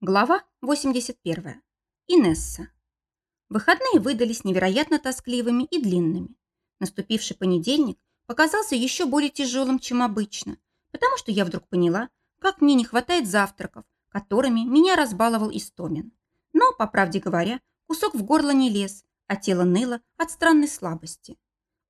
Глава 81. Инесса. Выходные выдались невероятно тоскливыми и длинными. Наступивший понедельник показался еще более тяжелым, чем обычно, потому что я вдруг поняла, как мне не хватает завтраков, которыми меня разбаловал Истомин. Но, по правде говоря, кусок в горло не лез, а тело ныло от странной слабости.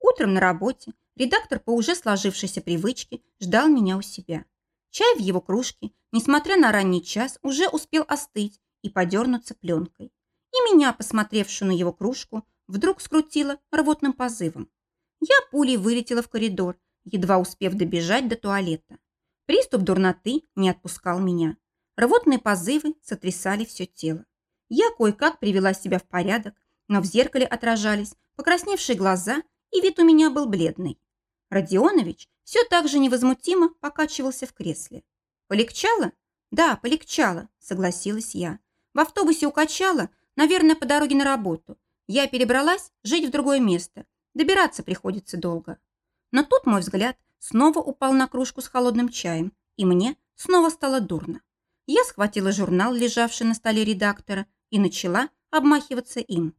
Утром на работе редактор по уже сложившейся привычке ждал меня у себя. Чай в его кружке, несмотря на ранний час, уже успел остыть и подернуться пленкой. И меня, посмотревшую на его кружку, вдруг скрутило рвотным позывом. Я пулей вылетела в коридор, едва успев добежать до туалета. Приступ дурноты не отпускал меня. Рвотные позывы сотрясали все тело. Я кое-как привела себя в порядок, но в зеркале отражались покрасневшие глаза, и вид у меня был бледный. Родионович все так же невозмутимо покачивался в кресле. «Полегчало?» «Да, полегчало», – согласилась я. «В автобусе укачало, наверное, по дороге на работу. Я перебралась жить в другое место. Добираться приходится долго». Но тут мой взгляд снова упал на кружку с холодным чаем, и мне снова стало дурно. Я схватила журнал, лежавший на столе редактора, и начала обмахиваться им.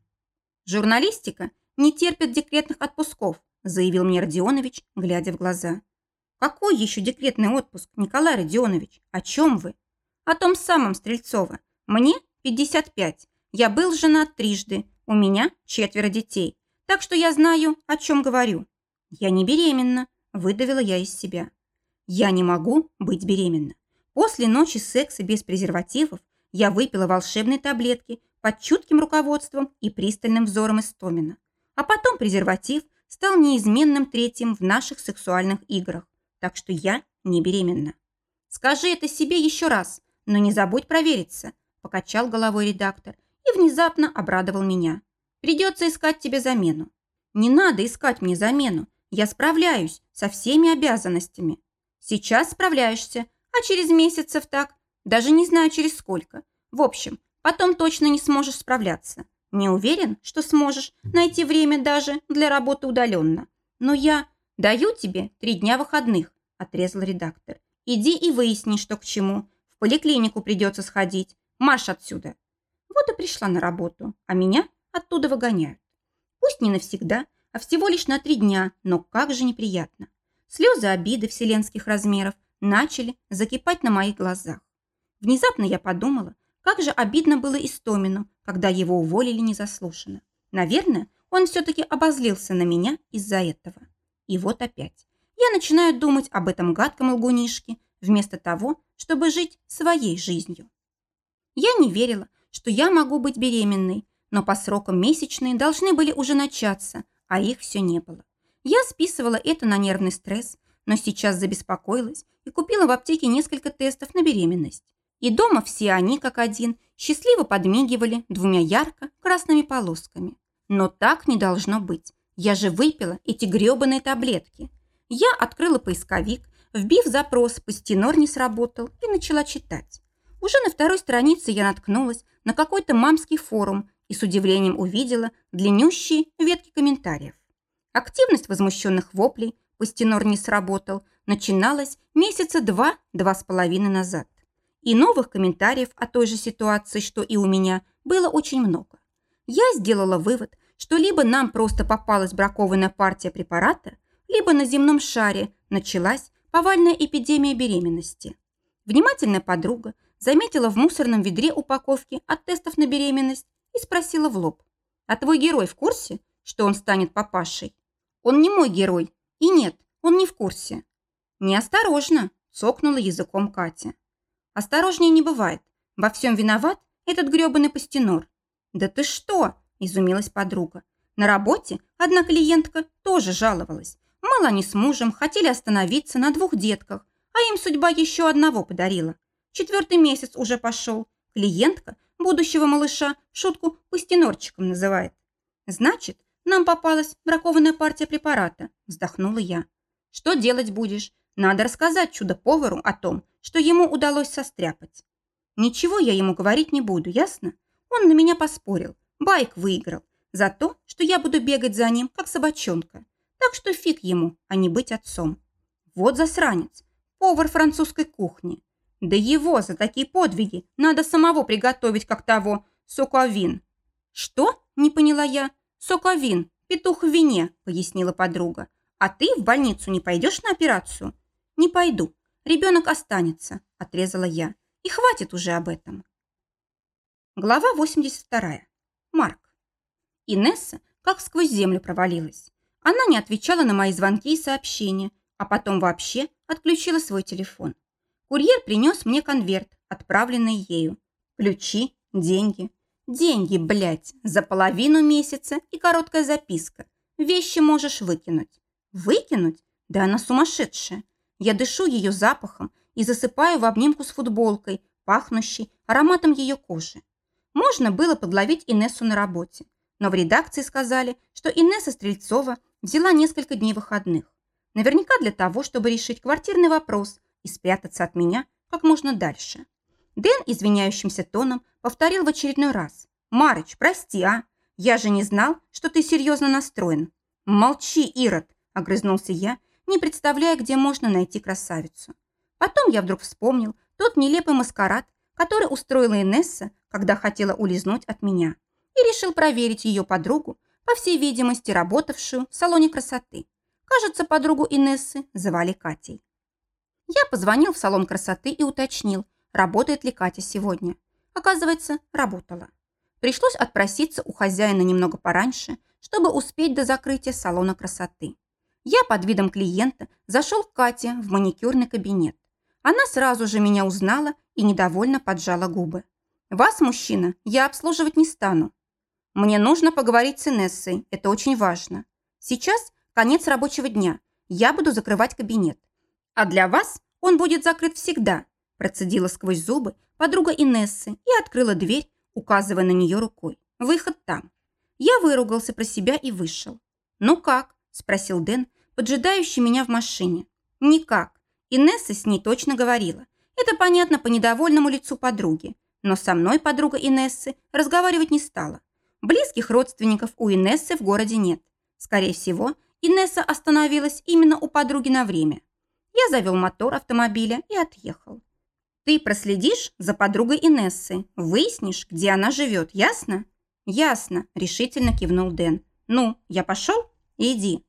Журналистика не терпит декретных отпусков, заявил мне Родионович, глядя в глаза. «Какой еще декретный отпуск, Николай Родионович? О чем вы?» «О том самом, Стрельцова. Мне 55. Я был женат трижды. У меня четверо детей. Так что я знаю, о чем говорю». «Я не беременна», – выдавила я из себя. «Я не могу быть беременна. После ночи секса без презервативов я выпила волшебные таблетки под чутким руководством и пристальным взором Истомина. А потом презерватив – стал неизменным третьим в наших сексуальных играх, так что я не беременна. Скажи это себе еще раз, но не забудь провериться, покачал головой редактор и внезапно обрадовал меня. Придется искать тебе замену. Не надо искать мне замену, я справляюсь со всеми обязанностями. Сейчас справляешься, а через месяцев так, даже не знаю через сколько. В общем, потом точно не сможешь справляться. Не уверен, что сможешь найти время даже для работы удаленно. Но я даю тебе три дня выходных, отрезал редактор. Иди и выясни, что к чему. В поликлинику придется сходить. Марш отсюда. Вот и пришла на работу, а меня оттуда выгоняют. Пусть не навсегда, а всего лишь на три дня, но как же неприятно. Слезы обиды вселенских размеров начали закипать на моих глазах. Внезапно я подумала, как же обидно было Истомину, когда его уволили незаслуженно. Наверное, он все-таки обозлился на меня из-за этого. И вот опять. Я начинаю думать об этом гадком лгунишке, вместо того, чтобы жить своей жизнью. Я не верила, что я могу быть беременной, но по срокам месячные должны были уже начаться, а их все не было. Я списывала это на нервный стресс, но сейчас забеспокоилась и купила в аптеке несколько тестов на беременность. И дома все они, как один, счастливо подмигивали двумя ярко-красными полосками. Но так не должно быть. Я же выпила эти грёбаные таблетки. Я открыла поисковик, вбив запрос «Пастенор не сработал» и начала читать. Уже на второй странице я наткнулась на какой-то мамский форум и с удивлением увидела длиннющие ветки комментариев. Активность возмущенных воплей «Пастенор не сработал» начиналась месяца два-два с половиной назад. И новых комментариев о той же ситуации, что и у меня, было очень много. Я сделала вывод, что либо нам просто попалась бракованная партия препарата, либо на земном шаре началась повальная эпидемия беременности. Внимательная подруга заметила в мусорном ведре упаковки от тестов на беременность и спросила в лоб. «А твой герой в курсе, что он станет папашей?» «Он не мой герой. И нет, он не в курсе». «Неосторожно», – цокнула языком Катя. Осторожнее не бывает. Во всем виноват этот грёбаный пастенор. Да ты что? Изумилась подруга. На работе одна клиентка тоже жаловалась. Мало они с мужем хотели остановиться на двух детках, а им судьба еще одного подарила. Четвертый месяц уже пошел. Клиентка будущего малыша шутку пастенорчиком называет. Значит, нам попалась бракованная партия препарата, вздохнула я. Что делать будешь? Надо рассказать чудо-повару о том, что ему удалось состряпать. Ничего я ему говорить не буду, ясно? Он на меня поспорил, байк выиграл, за то, что я буду бегать за ним, как собачонка. Так что фиг ему, а не быть отцом. Вот засранец, повар французской кухни. Да его за такие подвиги надо самого приготовить, как того, соковин. Что? Не поняла я. Соковин, петух в вине, пояснила подруга. А ты в больницу не пойдешь на операцию? Не пойду. Ребенок останется, отрезала я. И хватит уже об этом. Глава 82. Марк. Инесса как сквозь землю провалилась. Она не отвечала на мои звонки и сообщения, а потом вообще отключила свой телефон. Курьер принес мне конверт, отправленный ею. Ключи, деньги. Деньги, блядь, за половину месяца и короткая записка. Вещи можешь выкинуть. Выкинуть? Да она сумасшедшая. Я дышу ее запахом и засыпаю в обнимку с футболкой, пахнущей ароматом ее кожи. Можно было подловить Инессу на работе, но в редакции сказали, что Инесса Стрельцова взяла несколько дней выходных. Наверняка для того, чтобы решить квартирный вопрос и спрятаться от меня как можно дальше. Дэн извиняющимся тоном повторил в очередной раз. «Марыч, прости, а? Я же не знал, что ты серьезно настроен». «Молчи, Ирод!» – огрызнулся я, не представляя, где можно найти красавицу. Потом я вдруг вспомнил тот нелепый маскарад, который устроила Инесса, когда хотела улизнуть от меня, и решил проверить ее подругу, по всей видимости, работавшую в салоне красоты. Кажется, подругу Инессы звали Катей. Я позвонил в салон красоты и уточнил, работает ли Катя сегодня. Оказывается, работала. Пришлось отпроситься у хозяина немного пораньше, чтобы успеть до закрытия салона красоты. Я под видом клиента зашел к Кате в маникюрный кабинет. Она сразу же меня узнала и недовольно поджала губы. «Вас, мужчина, я обслуживать не стану. Мне нужно поговорить с Инессой, это очень важно. Сейчас конец рабочего дня, я буду закрывать кабинет. А для вас он будет закрыт всегда», процедила сквозь зубы подруга Инессы и открыла дверь, указывая на нее рукой. «Выход там». Я выругался про себя и вышел. «Ну как?» – спросил Дэн, поджидающий меня в машине. «Никак. Инесса с ней точно говорила. Это понятно по недовольному лицу подруги. Но со мной подруга Инессы разговаривать не стала. Близких родственников у Инессы в городе нет. Скорее всего, Инесса остановилась именно у подруги на время. Я завел мотор автомобиля и отъехал. Ты проследишь за подругой Инессы, выяснишь, где она живет, ясно? Ясно, решительно кивнул Дэн. Ну, я пошел? Иди.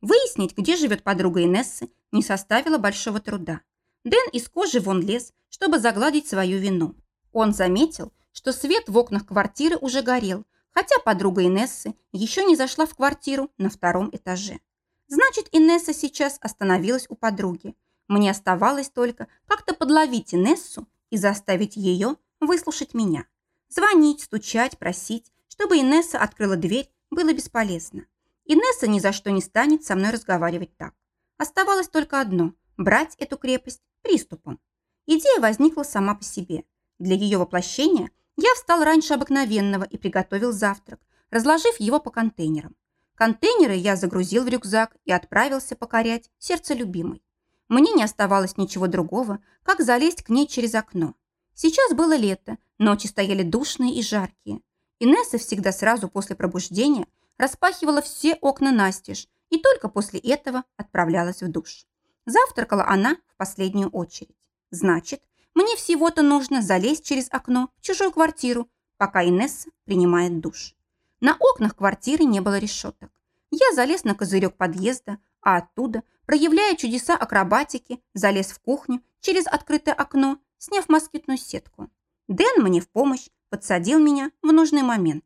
Выяснить, где живет подруга Инессы, не составило большого труда. Дэн из кожи вон лез, чтобы загладить свою вину. Он заметил, что свет в окнах квартиры уже горел, хотя подруга Инессы еще не зашла в квартиру на втором этаже. Значит, Инесса сейчас остановилась у подруги. Мне оставалось только как-то подловить Инессу и заставить ее выслушать меня. Звонить, стучать, просить, чтобы Инесса открыла дверь, было бесполезно. Инесса ни за что не станет со мной разговаривать так. Оставалось только одно – брать эту крепость приступом. Идея возникла сама по себе. Для ее воплощения я встал раньше обыкновенного и приготовил завтрак, разложив его по контейнерам. Контейнеры я загрузил в рюкзак и отправился покорять сердце любимой. Мне не оставалось ничего другого, как залезть к ней через окно. Сейчас было лето, ночи стояли душные и жаркие. Инесса всегда сразу после пробуждения распахивала все окна настежь и только после этого отправлялась в душ. Завтракала она в последнюю очередь. Значит, мне всего-то нужно залезть через окно в чужую квартиру, пока Инесса принимает душ. На окнах квартиры не было решеток. Я залез на козырек подъезда, а оттуда, проявляя чудеса акробатики, залез в кухню через открытое окно, сняв москитную сетку. Дэн мне в помощь подсадил меня в нужный момент.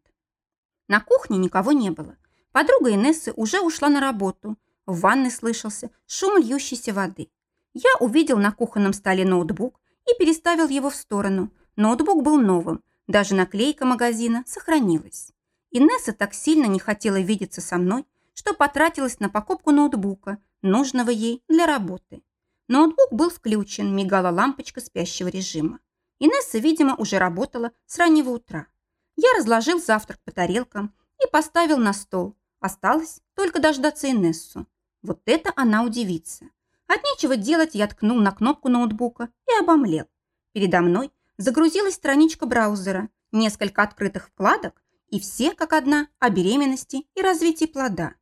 На кухне никого не было. Подруга Инессы уже ушла на работу. В ванной слышался шум льющейся воды. Я увидел на кухонном столе ноутбук и переставил его в сторону. Ноутбук был новым, даже наклейка магазина сохранилась. Инесса так сильно не хотела видеться со мной, что потратилась на покупку ноутбука, нужного ей для работы. Ноутбук был включен, мигала лампочка спящего режима. Инесса, видимо, уже работала с раннего утра. Я разложил завтрак по тарелкам и поставил на стол, Осталось только дождаться Инессу. Вот это она удивится. От нечего делать я ткнул на кнопку ноутбука и обомлел. Передо мной загрузилась страничка браузера, несколько открытых вкладок и все, как одна, о беременности и развитии плода.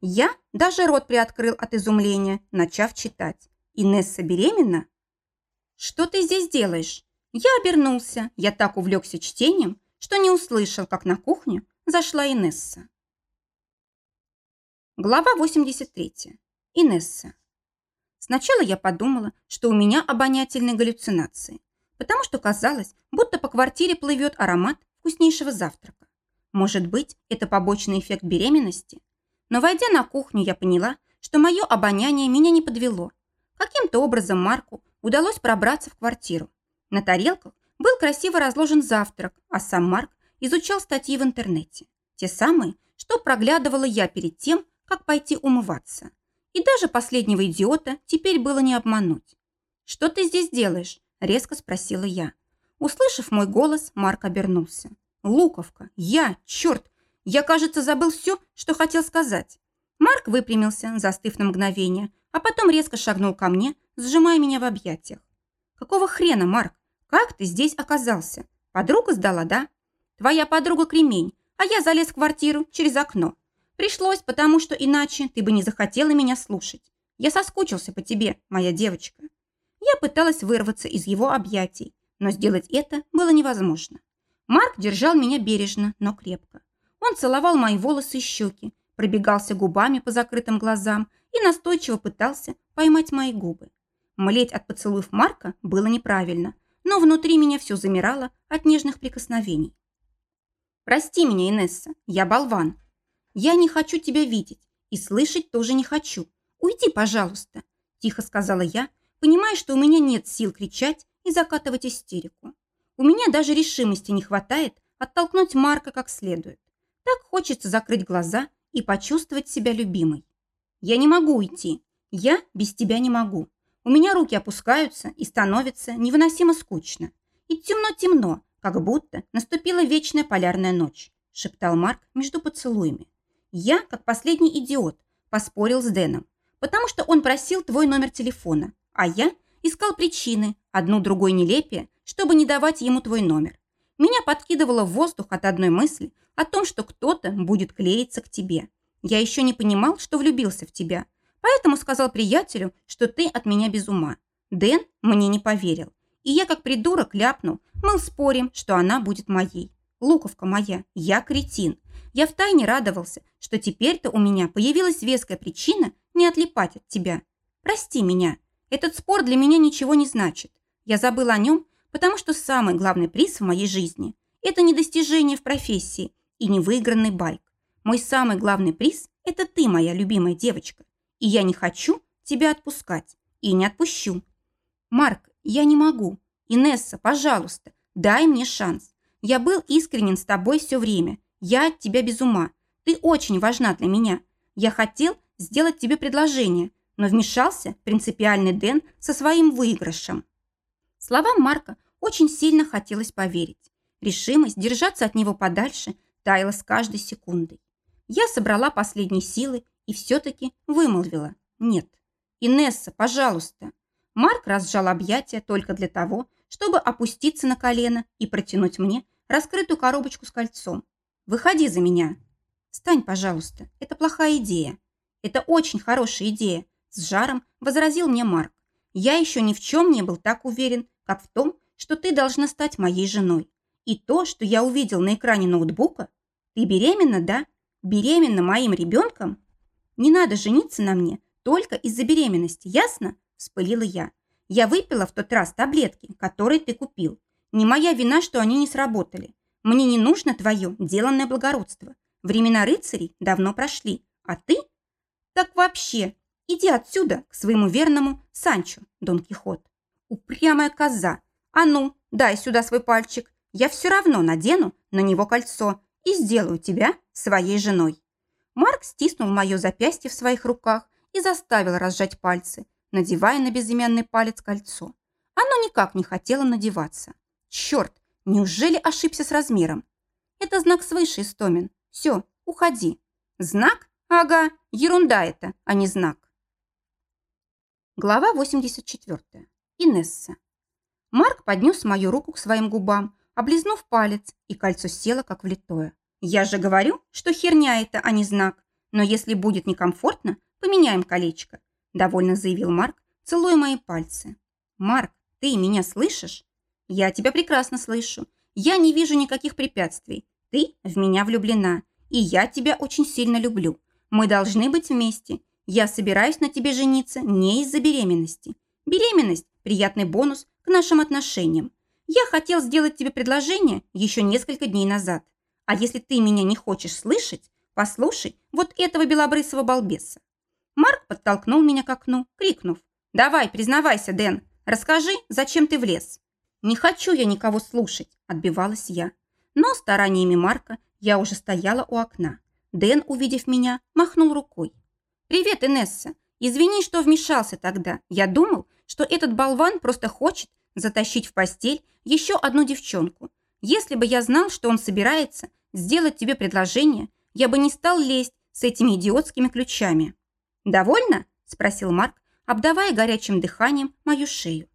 Я даже рот приоткрыл от изумления, начав читать. Инесса беременна? «Что ты здесь делаешь?» Я обернулся. Я так увлекся чтением, что не услышал, как на кухню зашла Инесса. Глава 83. Инесса. Сначала я подумала, что у меня обонятельные галлюцинации, потому что казалось, будто по квартире плывет аромат вкуснейшего завтрака. Может быть, это побочный эффект беременности? Но войдя на кухню, я поняла, что мое обоняние меня не подвело. Каким-то образом Марку удалось пробраться в квартиру. На тарелках был красиво разложен завтрак, а сам Марк изучал статьи в интернете. Те самые, что проглядывала я перед тем, как пойти умываться. И даже последнего идиота теперь было не обмануть. «Что ты здесь делаешь?» – резко спросила я. Услышав мой голос, Марк обернулся. «Луковка! Я! Черт! Я, кажется, забыл все, что хотел сказать». Марк выпрямился, застыв на мгновение, а потом резко шагнул ко мне, сжимая меня в объятиях. «Какого хрена, Марк? Как ты здесь оказался? Подруга сдала, да? Твоя подруга кремень, а я залез в квартиру через окно. Пришлось, потому что иначе ты бы не захотела меня слушать. Я соскучился по тебе, моя девочка». Я пыталась вырваться из его объятий, но сделать это было невозможно. Марк держал меня бережно, но крепко. Он целовал мои волосы и щеки, пробегался губами по закрытым глазам и настойчиво пытался поймать мои губы. Млеть от поцелуев Марка было неправильно, но внутри меня все замирало от нежных прикосновений. «Прости меня, Инесса, я болван. Я не хочу тебя видеть и слышать тоже не хочу. Уйди, пожалуйста», – тихо сказала я, понимая, что у меня нет сил кричать и закатывать истерику. У меня даже решимости не хватает оттолкнуть Марка как следует. Так хочется закрыть глаза и почувствовать себя любимой. Я не могу уйти. Я без тебя не могу. У меня руки опускаются и становится невыносимо скучно. И темно-темно, как будто наступила вечная полярная ночь, шептал Марк между поцелуями. Я, как последний идиот, поспорил с Дэном, потому что он просил твой номер телефона, а я искал причины, одну другой нелепее, чтобы не давать ему твой номер. Меня подкидывало в воздух от одной мысли о том, что кто-то будет клеиться к тебе. Я еще не понимал, что влюбился в тебя, поэтому сказал приятелю, что ты от меня без ума. Дэн мне не поверил. И я как придурок ляпнул, мол, спорим, что она будет моей. Луковка моя, я кретин. Я втайне радовался, что теперь-то у меня появилась веская причина не отлипать от тебя. Прости меня. Этот спор для меня ничего не значит. Я забыл о нем потому что самый главный приз в моей жизни – это не достижение в профессии и не выигранный байк. Мой самый главный приз – это ты, моя любимая девочка, и я не хочу тебя отпускать и не отпущу. Марк, я не могу. Инесса, пожалуйста, дай мне шанс. Я был искренен с тобой все время. Я от тебя без ума. Ты очень важна для меня. Я хотел сделать тебе предложение, но вмешался принципиальный Дэн со своим выигрышем. Словам Марка очень сильно хотелось поверить. Решимость держаться от него подальше таяла с каждой секундой. Я собрала последние силы и все-таки вымолвила «нет». «Инесса, пожалуйста». Марк разжал объятия только для того, чтобы опуститься на колено и протянуть мне раскрытую коробочку с кольцом. «Выходи за меня». «Стань, пожалуйста, это плохая идея». «Это очень хорошая идея», – с жаром возразил мне Марк. «Я еще ни в чем не был так уверен, как в том, что ты должна стать моей женой. И то, что я увидел на экране ноутбука, ты беременна, да? Беременна моим ребенком? Не надо жениться на мне только из-за беременности, ясно? Вспылила я. Я выпила в тот раз таблетки, которые ты купил. Не моя вина, что они не сработали. Мне не нужно твое деланное благородство. Времена рыцарей давно прошли. А ты? Так вообще, иди отсюда к своему верному Санчо, Дон Кихот. Упрямая коза. А ну, дай сюда свой пальчик. Я все равно надену на него кольцо и сделаю тебя своей женой. Марк стиснул мое запястье в своих руках и заставил разжать пальцы, надевая на безымянный палец кольцо. Оно никак не хотело надеваться. Черт, неужели ошибся с размером? Это знак свыше, Истомин. Все, уходи. Знак? Ага, ерунда это, а не знак. Глава 84. Инесса. Марк поднес мою руку к своим губам, облизнув палец, и кольцо село, как влитое. «Я же говорю, что херня это, а не знак. Но если будет некомфортно, поменяем колечко», – довольно заявил Марк, целуя мои пальцы. «Марк, Ты меня слышишь? Я тебя прекрасно слышу. Я не вижу никаких препятствий. Ты в меня влюблена, и я тебя очень сильно люблю. Мы должны быть вместе. Я собираюсь на тебе жениться не из-за беременности. Беременность – приятный бонус к нашим отношениям. Я хотел сделать тебе предложение еще несколько дней назад. А если ты меня не хочешь слышать, послушай вот этого белобрысого балбеса. Марк подтолкнул меня к окну, крикнув. «Давай, признавайся, Дэн, расскажи, зачем ты влез?» «Не хочу я никого слушать», – отбивалась я. Но стараниями Марка я уже стояла у окна. Дэн, увидев меня, махнул рукой. «Привет, Инесса. Извини, что вмешался тогда. Я думал, что этот болван просто хочет затащить в постель еще одну девчонку. Если бы я знал, что он собирается сделать тебе предложение, я бы не стал лезть с этими идиотскими ключами». «Довольно?» – спросил Марк, обдавая горячим дыханием мою шею.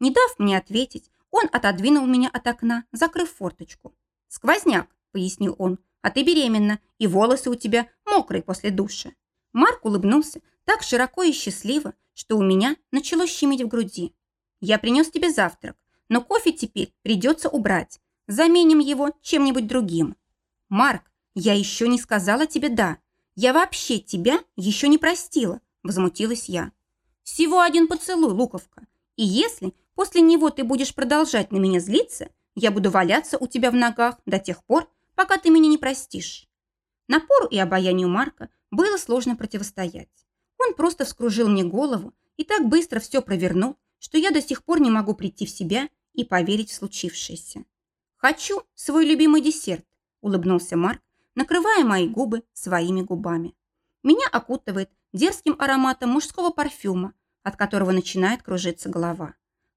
Не дав мне ответить, он отодвинул меня от окна, закрыв форточку. «Сквозняк», – пояснил он, – «а ты беременна, и волосы у тебя мокрые после душа». Марк улыбнулся так широко и счастливо, что у меня начало щемить в груди. «Я принес тебе завтрак, но кофе теперь придется убрать. Заменим его чем-нибудь другим». «Марк, я еще не сказала тебе «да». Я вообще тебя еще не простила», – возмутилась я. «Всего один поцелуй, Луковка. И если после него ты будешь продолжать на меня злиться, я буду валяться у тебя в ногах до тех пор, пока ты меня не простишь». Напору и обаянию Марка было сложно противостоять. Он просто вскружил мне голову и так быстро все провернул, что я до сих пор не могу прийти в себя и поверить в случившееся. «Хочу свой любимый десерт», – улыбнулся Марк, накрывая мои губы своими губами. Меня окутывает дерзким ароматом мужского парфюма, от которого начинает кружиться голова.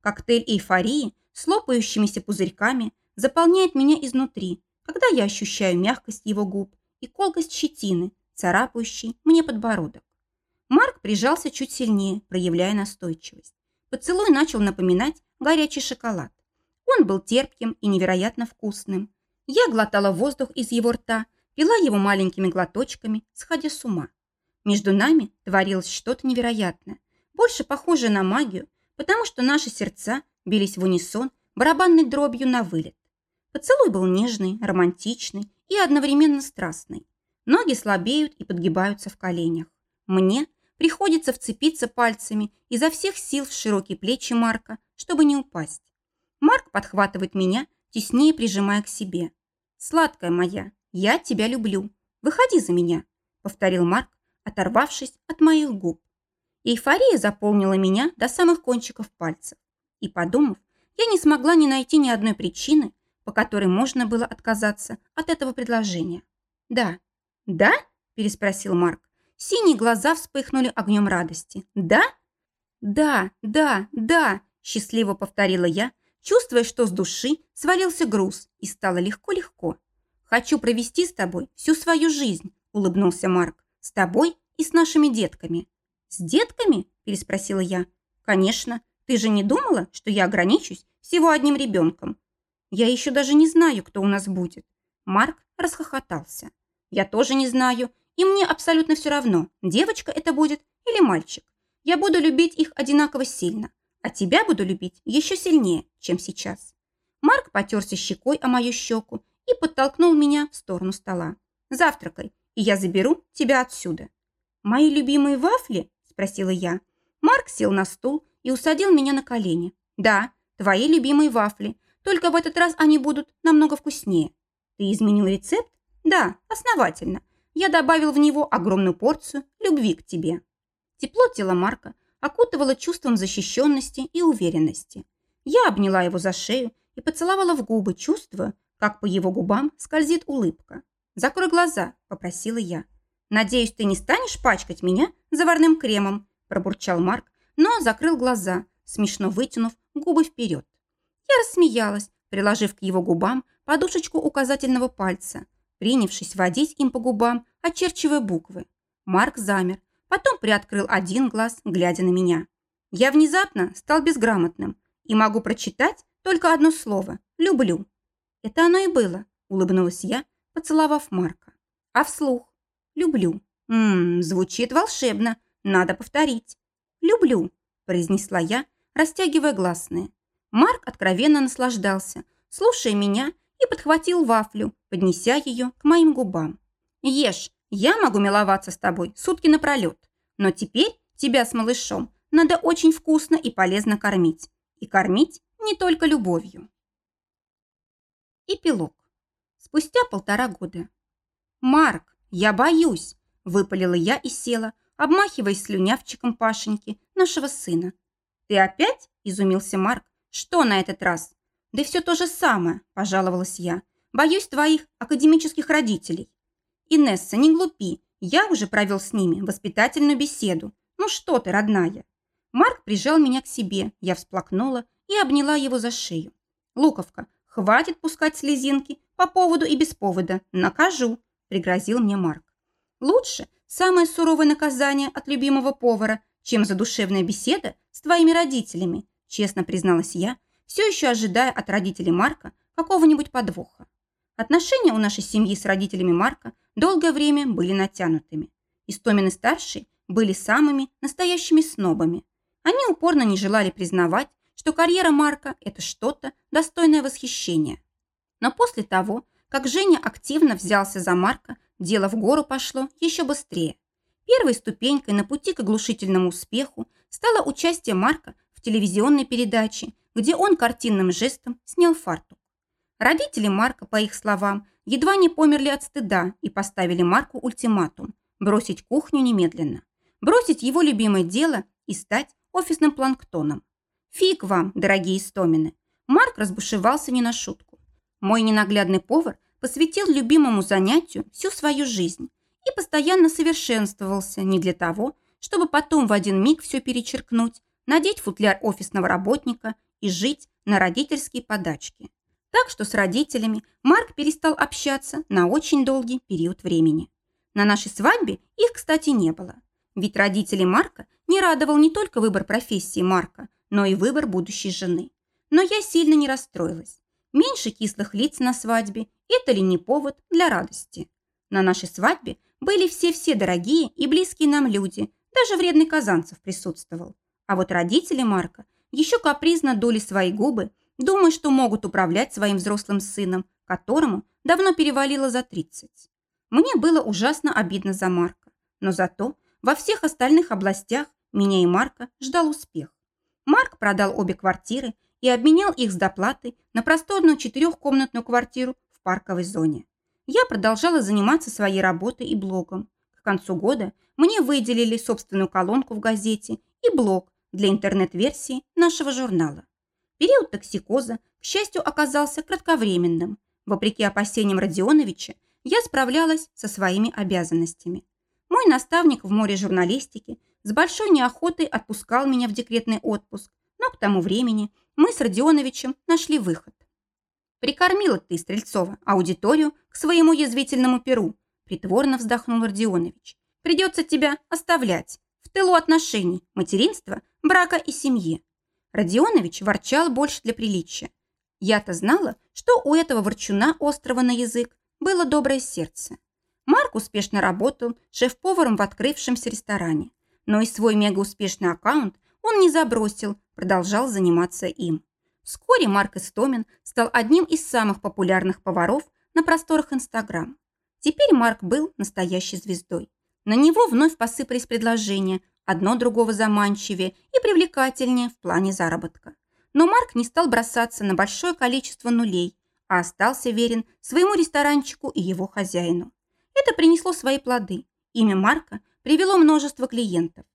Коктейль эйфории с лопающимися пузырьками заполняет меня изнутри, когда я ощущаю мягкость его губ и колкость щетины, царапающей мне подбородок. Марк прижался чуть сильнее, проявляя настойчивость. Поцелуй начал напоминать горячий шоколад. Он был терпким и невероятно вкусным. Я глотала воздух из его рта, пила его маленькими глоточками, сходя с ума. Между нами творилось что-то невероятное, больше похожее на магию, потому что наши сердца бились в унисон барабанной дробью на вылет. Поцелуй был нежный, романтичный и одновременно страстный. Ноги слабеют и подгибаются в коленях. Мне приходится вцепиться пальцами изо всех сил в широкие плечи Марка, чтобы не упасть. Марк подхватывает меня, теснее прижимая к себе. «Сладкая моя, «Я тебя люблю. Выходи за меня», – повторил Марк, оторвавшись от моих губ. Эйфория заполнила меня до самых кончиков пальцев. И, подумав, я не смогла не найти ни одной причины, по которой можно было отказаться от этого предложения. «Да». «Да?» – переспросил Марк. Синие глаза вспыхнули огнем радости. «Да?» «Да, да, да», – счастливо повторила я, чувствуя, что с души свалился груз и стало легко-легко. «Хочу провести с тобой всю свою жизнь», – улыбнулся Марк. «С тобой и с нашими детками». «С детками?» – переспросила я. «Конечно. Ты же не думала, что я ограничусь всего одним ребенком?» «Я еще даже не знаю, кто у нас будет». Марк расхохотался. «Я тоже не знаю, и мне абсолютно все равно, девочка это будет или мальчик. Я буду любить их одинаково сильно, а тебя буду любить еще сильнее, чем сейчас». Марк потерся щекой о мою щеку и подтолкнул меня в сторону стола. «Завтракай, и я заберу тебя отсюда». «Мои любимые вафли?» – спросила я. Марк сел на стул и усадил меня на колени. «Да, твои любимые вафли, только в этот раз они будут намного вкуснее». «Ты изменил рецепт?» «Да, основательно. Я добавил в него огромную порцию любви к тебе». Тепло тела Марка окутывало чувством защищенности и уверенности. Я обняла его за шею и поцеловала в губы, чувствуя, как по его губам скользит улыбка. «Закрой глаза», – попросила я. «Надеюсь, ты не станешь пачкать меня заварным кремом», – пробурчал Марк, но закрыл глаза, смешно вытянув губы вперед. Я рассмеялась, приложив к его губам подушечку указательного пальца, принявшись водить им по губам, очерчивая буквы. Марк замер, потом приоткрыл один глаз, глядя на меня. Я внезапно стал безграмотным и могу прочитать только одно слово «люблю». Это оно и было, улыбнулась я, поцеловав Марка. А вслух? Люблю. Ммм, звучит волшебно. Надо повторить. Люблю, произнесла я, растягивая гласные. Марк откровенно наслаждался, слушая меня, и подхватил вафлю, поднеся ее к моим губам. «Ешь, я могу миловаться с тобой сутки напролет, но теперь тебя с малышом надо очень вкусно и полезно кормить. И кормить не только любовью». Эпилог. Спустя полтора года. «Марк, я боюсь!» – выпалила я и села, обмахиваясь слюнявчиком Пашеньки, нашего сына. «Ты опять?» – изумился Марк. «Что на этот раз?» «Да все то же самое», – пожаловалась я. «Боюсь твоих академических родителей». «Инесса, не глупи. Я уже провел с ними воспитательную беседу. Ну что ты, родная?» Марк прижал меня к себе, я всплакнула и обняла его за шею. «Луковка, хватит пускать слезинки по поводу и без повода. Накажу», – пригрозил мне Марк. «Лучше самое суровое наказание от любимого повара, чем задушевная беседа с твоими родителями», – честно призналась я, все еще ожидая от родителей Марка какого-нибудь подвоха. Отношения у нашей семьи с родителями Марка долгое время были натянутыми. Истомины старшие были самыми настоящими снобами. Они упорно не желали признавать, что карьера Марка – это что-то достойное восхищения. Но после того, как Женя активно взялся за Марка, дело в гору пошло еще быстрее. Первой ступенькой на пути к оглушительному успеху стало участие Марка в телевизионной передаче, где он картинным жестом снял фартук. Родители Марка, по их словам, едва не померли от стыда и поставили Марку ультиматум – бросить кухню немедленно, бросить его любимое дело и стать офисным планктоном. Фиг вам, дорогие истомины. Марк разбушевался не на шутку. Мой ненаглядный повар посвятил любимому занятию всю свою жизнь и постоянно совершенствовался не для того, чтобы потом в один миг все перечеркнуть, надеть футляр офисного работника и жить на родительские подачки. Так что с родителями Марк перестал общаться на очень долгий период времени. На нашей свадьбе их, кстати, не было. Ведь родители Марка не радовал не только выбор профессии Марка, но и выбор будущей жены. Но я сильно не расстроилась. Меньше кислых лиц на свадьбе – это ли не повод для радости? На нашей свадьбе были все-все дорогие и близкие нам люди, даже вредный Казанцев присутствовал. А вот родители Марка еще капризно дули свои губы, думая, что могут управлять своим взрослым сыном, которому давно перевалило за 30. Мне было ужасно обидно за Марка, но зато во всех остальных областях меня и Марка ждал успех. Марк продал обе квартиры и обменял их с доплатой на просторную четырехкомнатную квартиру в парковой зоне. Я продолжала заниматься своей работой и блогом. К концу года мне выделили собственную колонку в газете и блог для интернет-версии нашего журнала. Период токсикоза, к счастью, оказался кратковременным. Вопреки опасениям Родионовича, я справлялась со своими обязанностями. Мой наставник в море журналистики с большой неохотой отпускал меня в декретный отпуск, но к тому времени мы с Родионовичем нашли выход. «Прикормила ты, Стрельцова, аудиторию к своему язвительному перу», притворно вздохнул Родионович. «Придется тебя оставлять в тылу отношений, материнства, брака и семьи». Родионович ворчал больше для приличия. Я-то знала, что у этого ворчуна острого на язык было доброе сердце. Марк успешно работал шеф-поваром в открывшемся ресторане, но и свой мегауспешный аккаунт он не забросил, продолжал заниматься им. Вскоре Марк Истомин стал одним из самых популярных поваров на просторах Инстаграм. Теперь Марк был настоящей звездой. На него вновь посыпались предложения, одно другого заманчивее и привлекательнее в плане заработка. Но Марк не стал бросаться на большое количество нулей, а остался верен своему ресторанчику и его хозяину. Это принесло свои плоды. Имя Марка привело множество клиентов.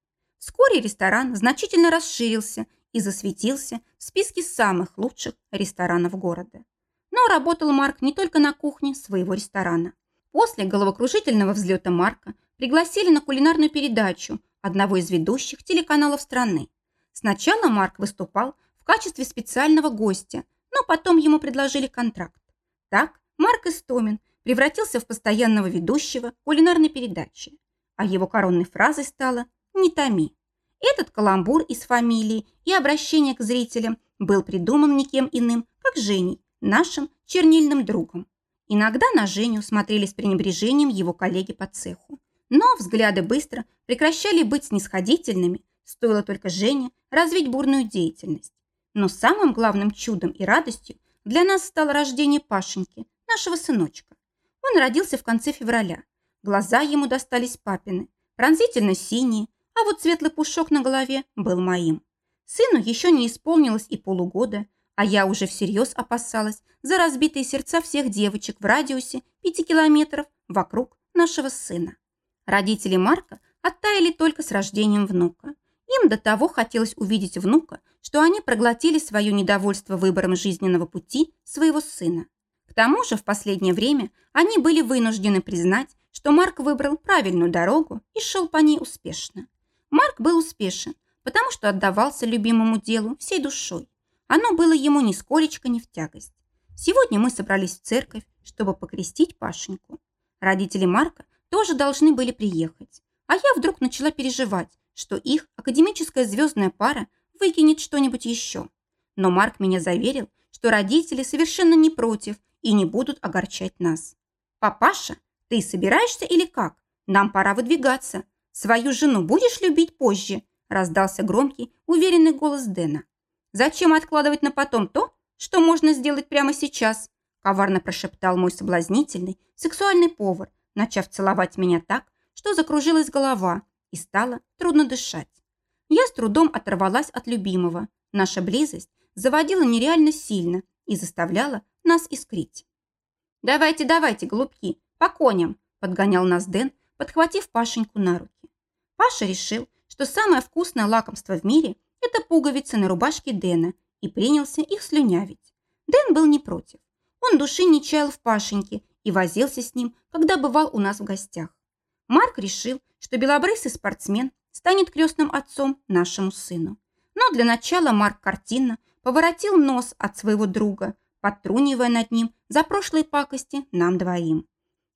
Вскоре ресторан значительно расширился и засветился в списке самых лучших ресторанов города. Но работал Марк не только на кухне своего ресторана. После головокружительного взлета Марка пригласили на кулинарную передачу одного из ведущих телеканалов страны. Сначала Марк выступал в качестве специального гостя, но потом ему предложили контракт. Так Марк Истомин превратился в постоянного ведущего кулинарной передачи, а его коронной фразой стало «Не томи». Этот каламбур из фамилии и обращение к зрителям был придуман никем иным, как Женей, нашим чернильным другом. Иногда на Женю смотрели с пренебрежением его коллеги по цеху. Но взгляды быстро прекращали быть снисходительными, стоило только Жене развить бурную деятельность. Но самым главным чудом и радостью для нас стало рождение Пашеньки, нашего сыночка. Он родился в конце февраля. Глаза ему достались папины, пронзительно синие, а вот светлый пушок на голове был моим. Сыну еще не исполнилось и полугода, а я уже всерьез опасалась за разбитые сердца всех девочек в радиусе пяти километров вокруг нашего сына. Родители Марка оттаяли только с рождением внука. Им до того хотелось увидеть внука, что они проглотили свое недовольство выбором жизненного пути своего сына. К тому же в последнее время они были вынуждены признать, что Марк выбрал правильную дорогу и шел по ней успешно. Марк был успешен, потому что отдавался любимому делу всей душой. Оно было ему нисколечко не в тягость. Сегодня мы собрались в церковь, чтобы покрестить Пашеньку. Родители Марка тоже должны были приехать. А я вдруг начала переживать, что их академическая звездная пара выкинет что-нибудь еще. Но Марк меня заверил, что родители совершенно не против и не будут огорчать нас. «Папаша, ты собираешься или как? Нам пора выдвигаться. Свою жену будешь любить позже?» раздался громкий, уверенный голос Дэна. «Зачем откладывать на потом то, что можно сделать прямо сейчас?» коварно прошептал мой соблазнительный, сексуальный повар, начав целовать меня так, что закружилась голова и стало трудно дышать. Я с трудом оторвалась от любимого. Наша близость заводила нереально сильно и заставляла нас искрить. «Давайте, давайте, голубки, по коням!» подгонял нас Дэн, подхватив Пашеньку на руки. Паша решил, что самое вкусное лакомство в мире – это пуговицы на рубашке Дэна, и принялся их слюнявить. Дэн был не против. Он души не чаял в Пашеньке и возился с ним, когда бывал у нас в гостях. Марк решил, что белобрысый спортсмен станет крестным отцом нашему сыну. Но для начала Марк картинно поворотил нос от своего друга, подтрунивая над ним за прошлые пакости нам двоим.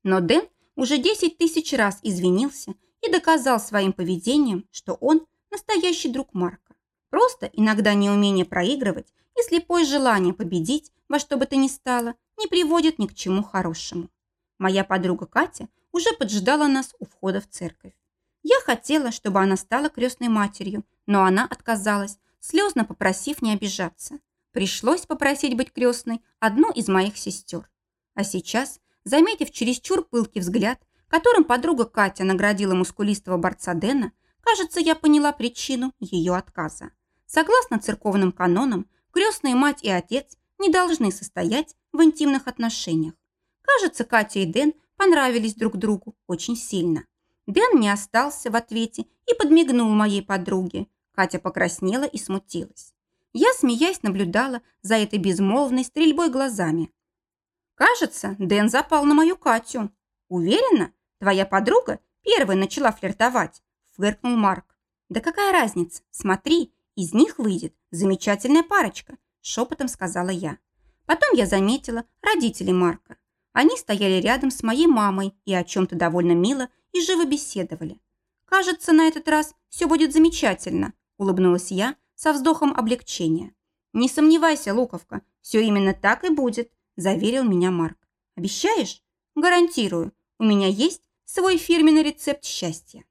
Но Дэн уже 10 тысяч раз извинился и доказал своим поведением, что он настоящий друг Марка. Просто иногда неумение проигрывать и слепое желание победить во что бы то ни стало не приводит ни к чему хорошему. Моя подруга Катя уже поджидала нас у входа в церковь. Я хотела, чтобы она стала крестной матерью, но она отказалась, слезно попросив не обижаться. Пришлось попросить быть крестной одну из моих сестер. А сейчас, заметив чересчур пылкий взгляд, которым подруга Катя наградила мускулистого борца Дэна, кажется, я поняла причину ее отказа. Согласно церковным канонам, крестная мать и отец не должны состоять в интимных отношениях. Кажется, Катя и Дэн понравились друг другу очень сильно. Дэн не остался в ответе и подмигнул моей подруге. Катя покраснела и смутилась. Я, смеясь, наблюдала за этой безмолвной стрельбой глазами. «Кажется, Дэн запал на мою Катю. Уверена, твоя подруга первой начала флиртовать», – фыркнул Марк. «Да какая разница? Смотри, из них выйдет замечательная парочка шепотом сказала я. Потом я заметила родителей Марка. Они стояли рядом с моей мамой и о чем-то довольно мило и живо беседовали. «Кажется, на этот раз все будет замечательно», – улыбнулась я со вздохом облегчения. «Не сомневайся, Луковка, все именно так и будет», – заверил меня Марк. «Обещаешь?» «Гарантирую. У меня есть свой фирменный рецепт счастья».